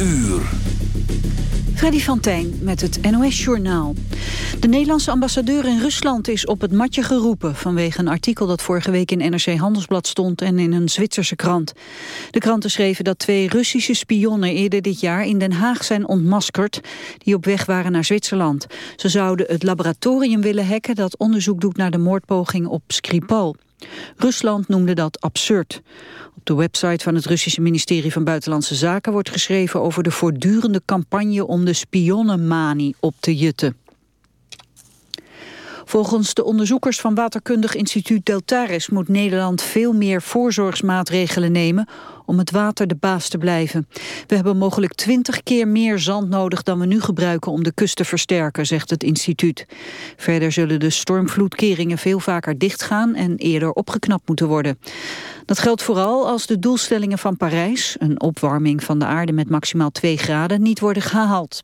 uur. Freddy van met het NOS-journaal. De Nederlandse ambassadeur in Rusland is op het matje geroepen... vanwege een artikel dat vorige week in NRC Handelsblad stond... en in een Zwitserse krant. De kranten schreven dat twee Russische spionnen eerder dit jaar... in Den Haag zijn ontmaskerd, die op weg waren naar Zwitserland. Ze zouden het laboratorium willen hacken... dat onderzoek doet naar de moordpoging op Skripal. Rusland noemde dat absurd. Op de website van het Russische ministerie van Buitenlandse Zaken wordt geschreven over de voortdurende campagne om de spionnenmanie op te jutten. Volgens de onderzoekers van Waterkundig Instituut Deltares moet Nederland veel meer voorzorgsmaatregelen nemen om het water de baas te blijven. We hebben mogelijk twintig keer meer zand nodig dan we nu gebruiken om de kust te versterken, zegt het instituut. Verder zullen de stormvloedkeringen veel vaker dichtgaan en eerder opgeknapt moeten worden. Dat geldt vooral als de doelstellingen van Parijs, een opwarming van de aarde met maximaal 2 graden, niet worden gehaald.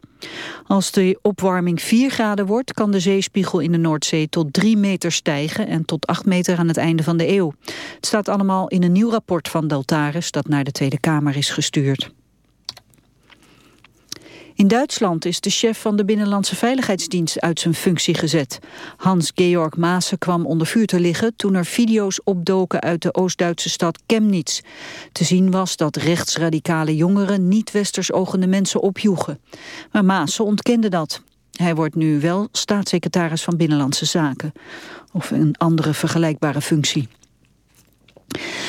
Als de opwarming 4 graden wordt, kan de zeespiegel in de Noordzee tot 3 meter stijgen en tot 8 meter aan het einde van de eeuw. Het staat allemaal in een nieuw rapport van Deltares dat naar de Tweede Kamer is gestuurd. In Duitsland is de chef van de Binnenlandse Veiligheidsdienst uit zijn functie gezet. Hans-Georg Maassen kwam onder vuur te liggen toen er video's opdoken uit de Oost-Duitse stad Chemnitz. Te zien was dat rechtsradicale jongeren niet-westers ogende mensen opjoegen. Maar Maassen ontkende dat. Hij wordt nu wel staatssecretaris van Binnenlandse Zaken. Of een andere vergelijkbare functie.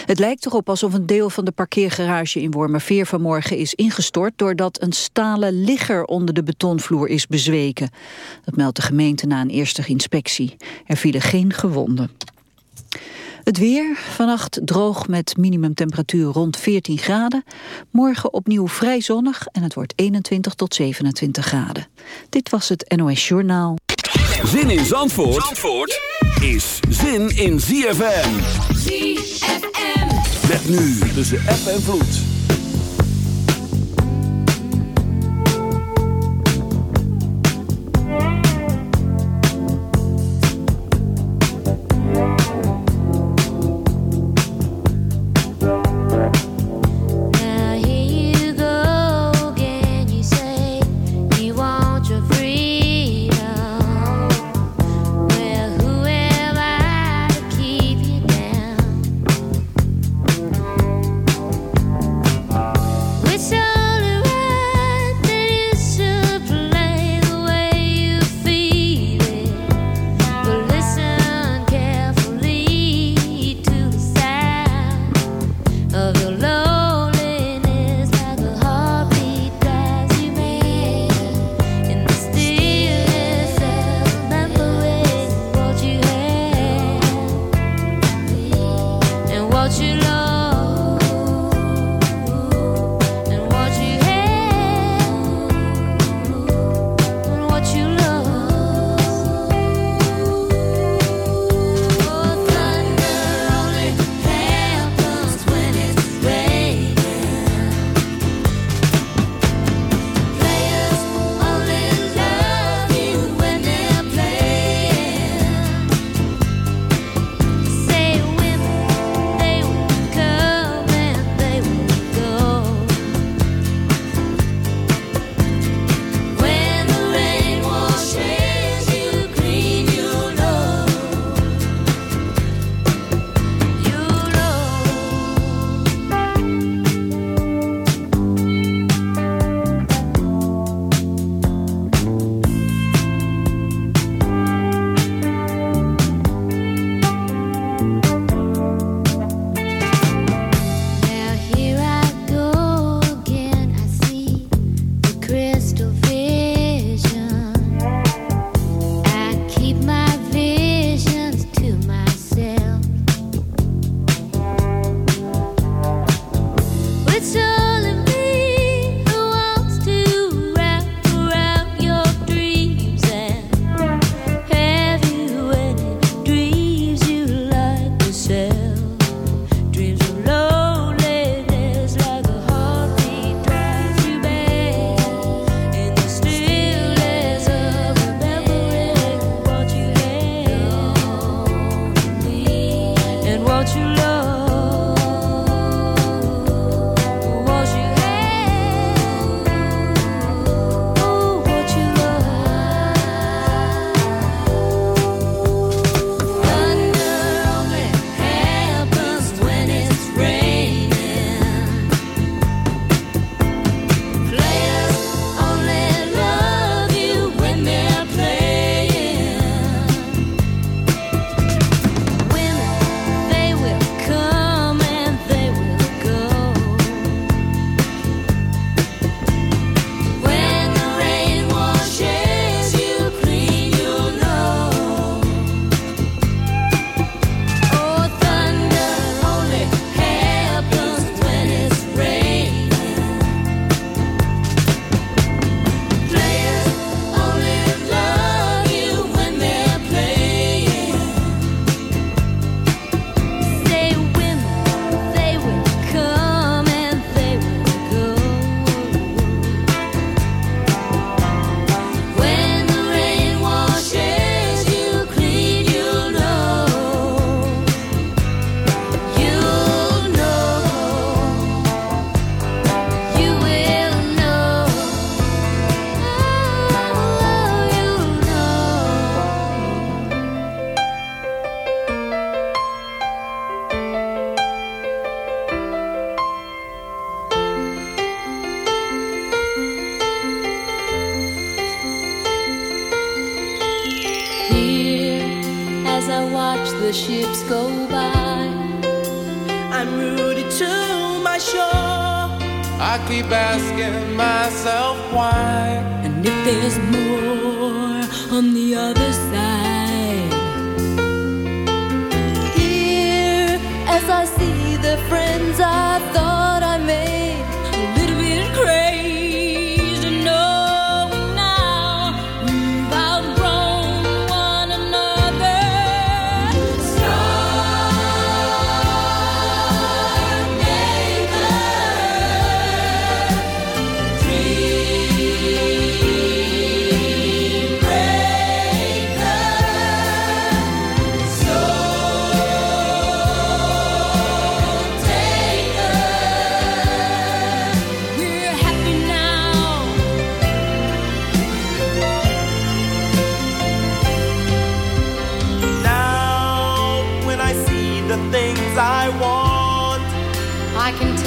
Het lijkt erop alsof een deel van de parkeergarage in Wormerveer vanmorgen is ingestort doordat een stalen ligger onder de betonvloer is bezweken. Dat meldt de gemeente na een eerste inspectie. Er vielen geen gewonden. Het weer, vannacht droog met minimumtemperatuur rond 14 graden. Morgen opnieuw vrij zonnig en het wordt 21 tot 27 graden. Dit was het NOS Journaal. Zin in Zandvoort, Zandvoort is zin in ZFM. ZFM. Met nu tussen app en vloed.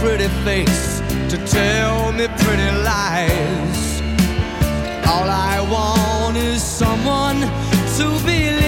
pretty face to tell me pretty lies. All I want is someone to believe.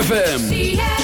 ZFM.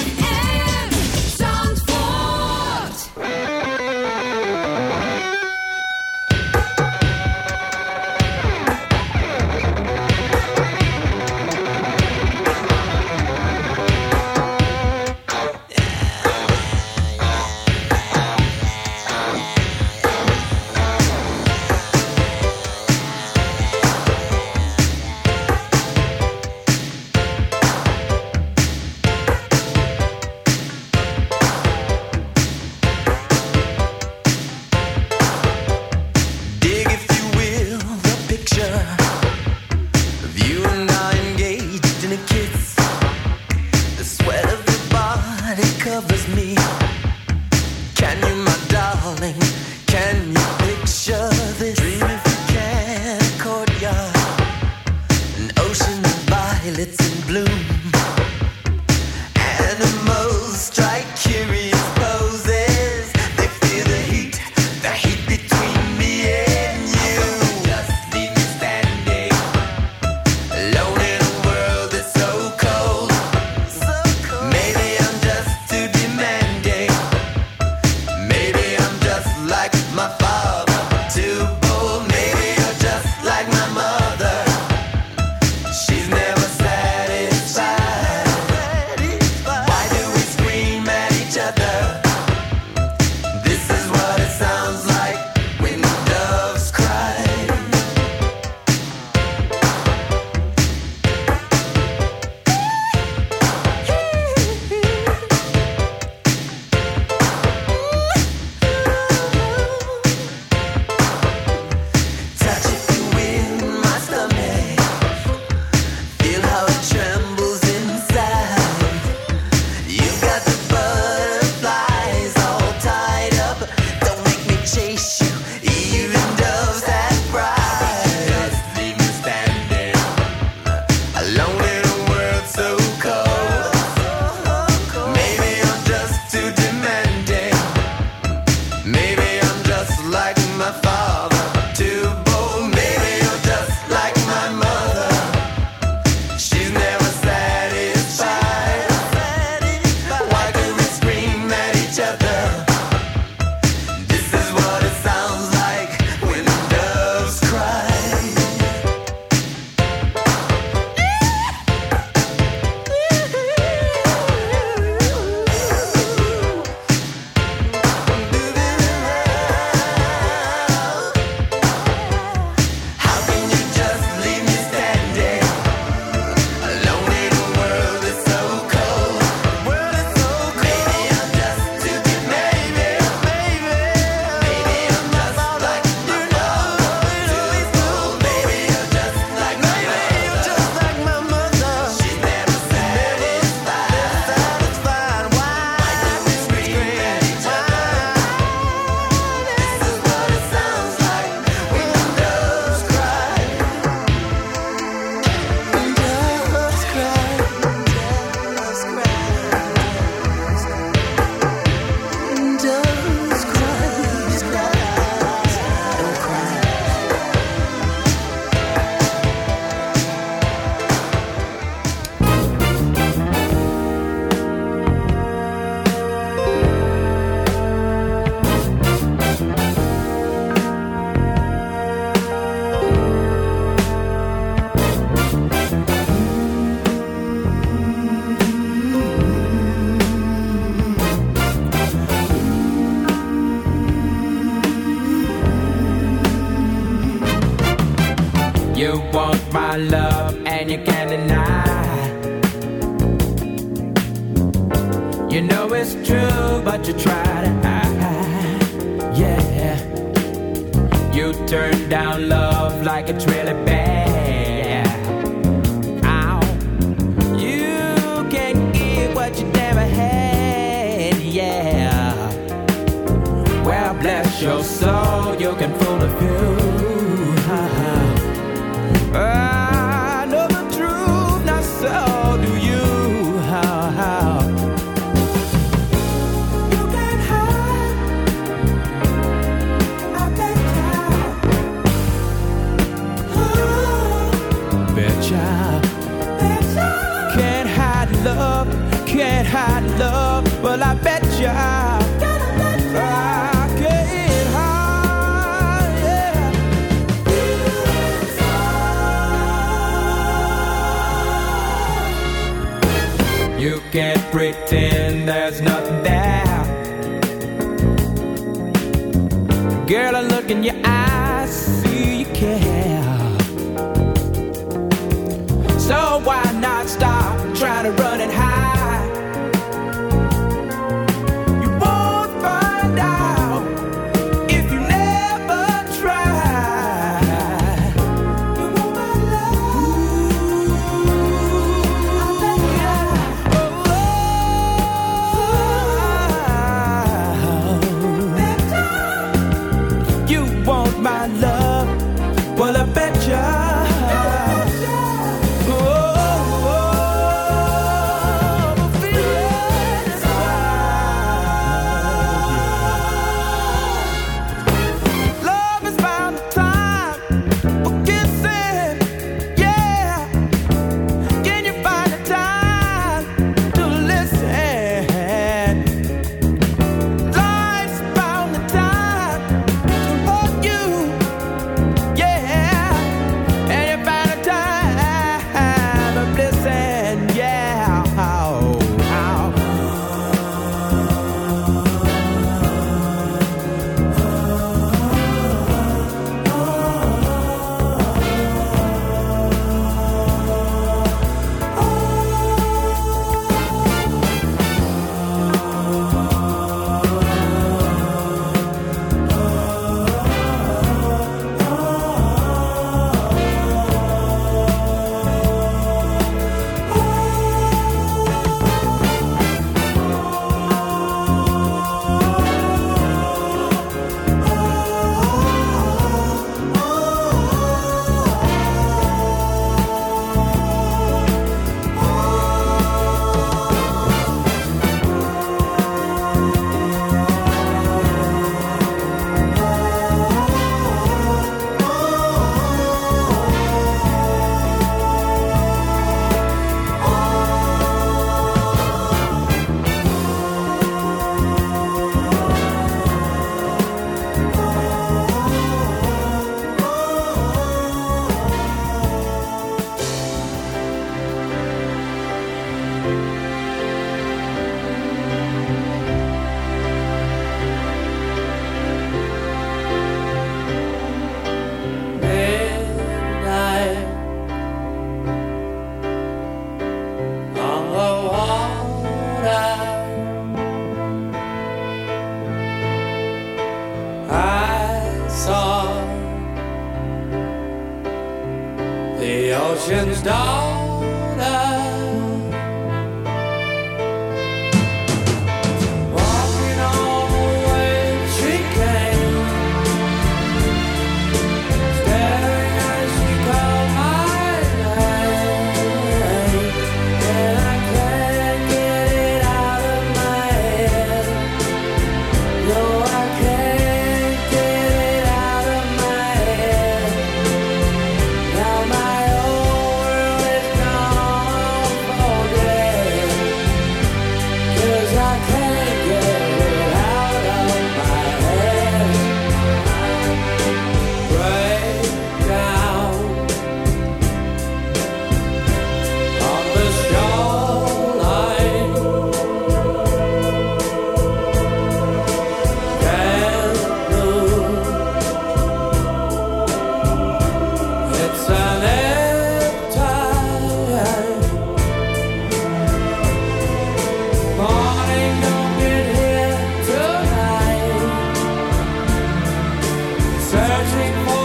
Searching for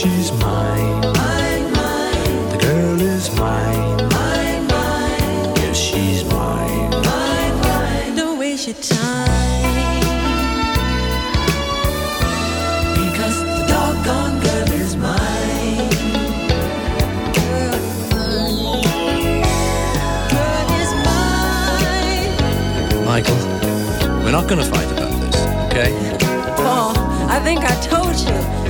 she's mine. Mine, mine. The girl is mine. Mine, mine. Yes, she's mine. Mine, mine. Don't waste your time. Because the doggone girl is mine. Girl, is mine. Michael, we're not gonna fight about this, okay? Paul, I think I told you.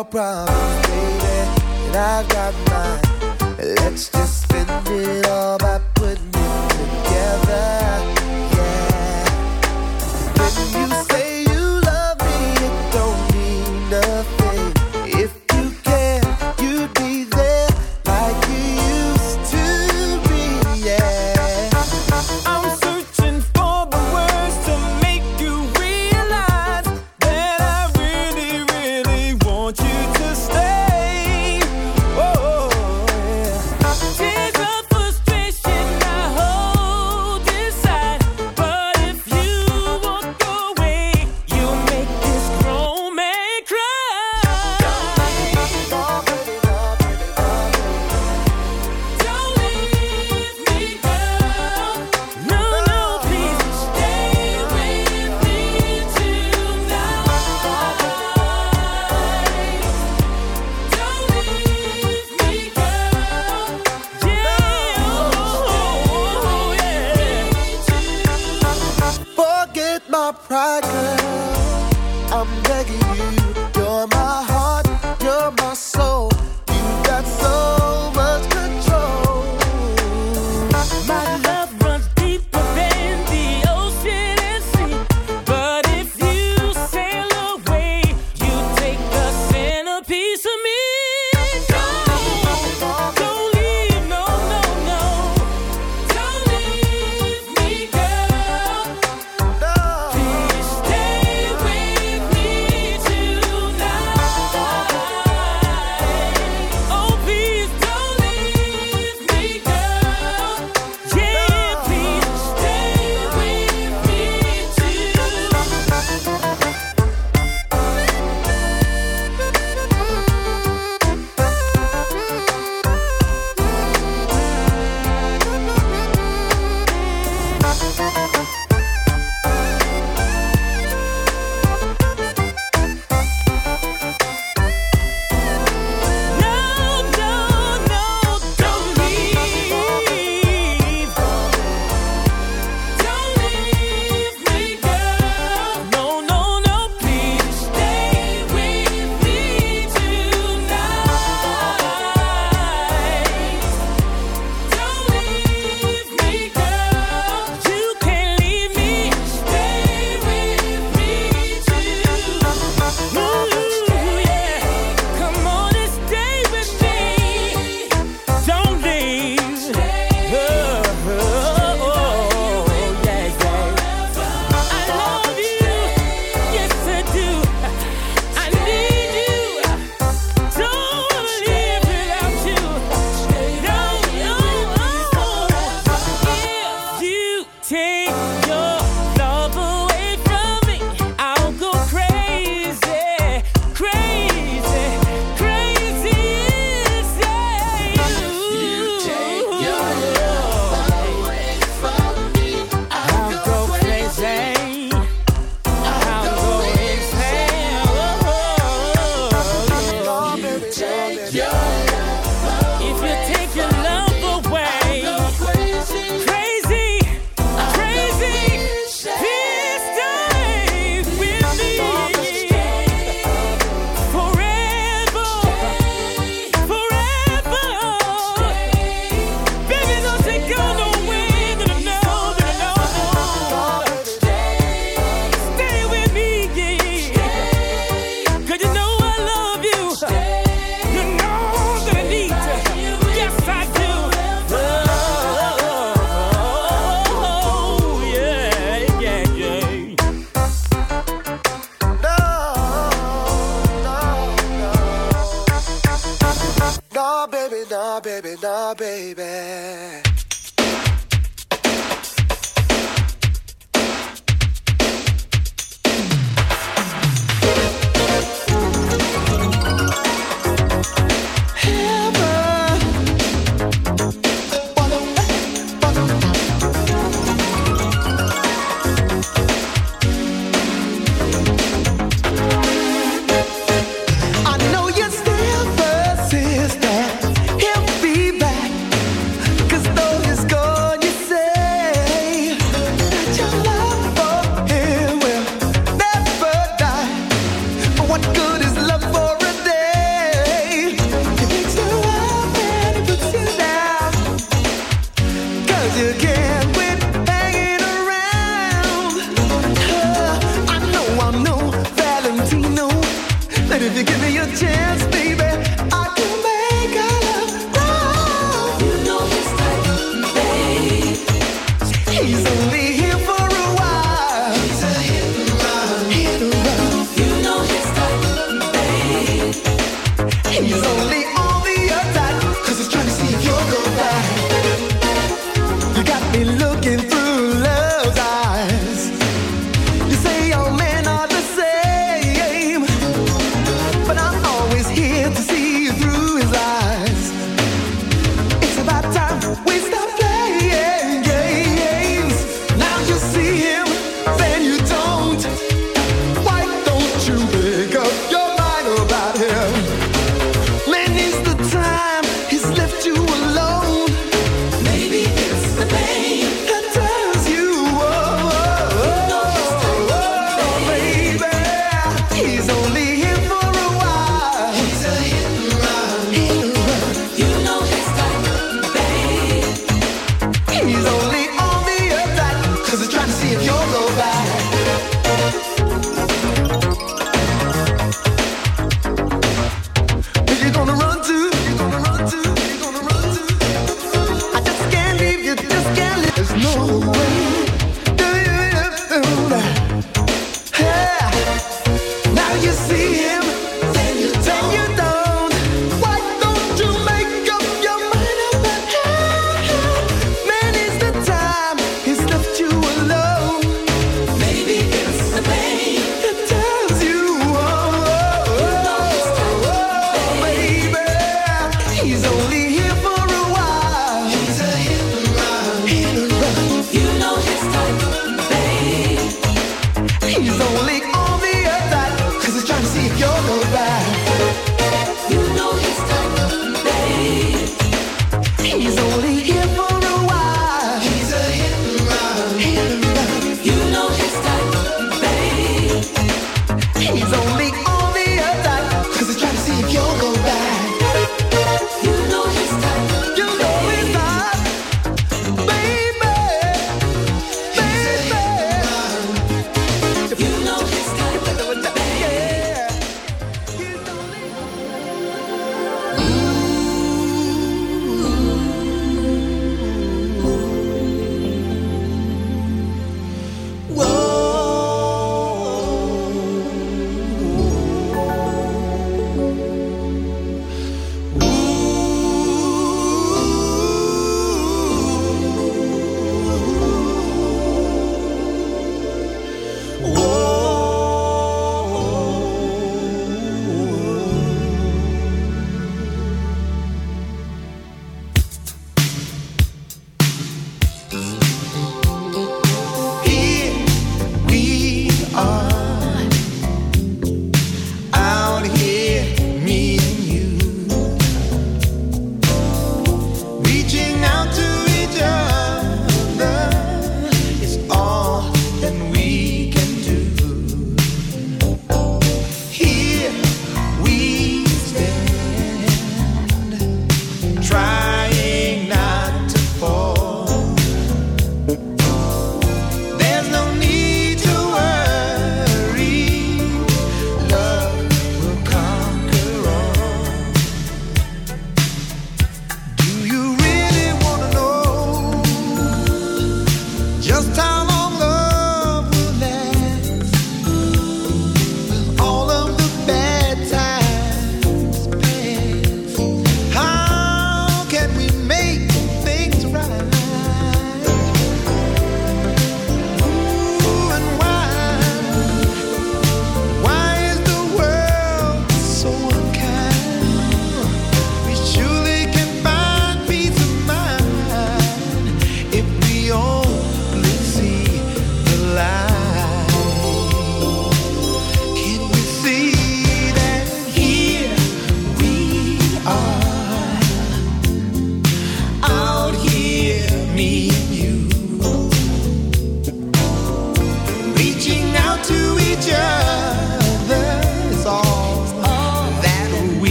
your problem.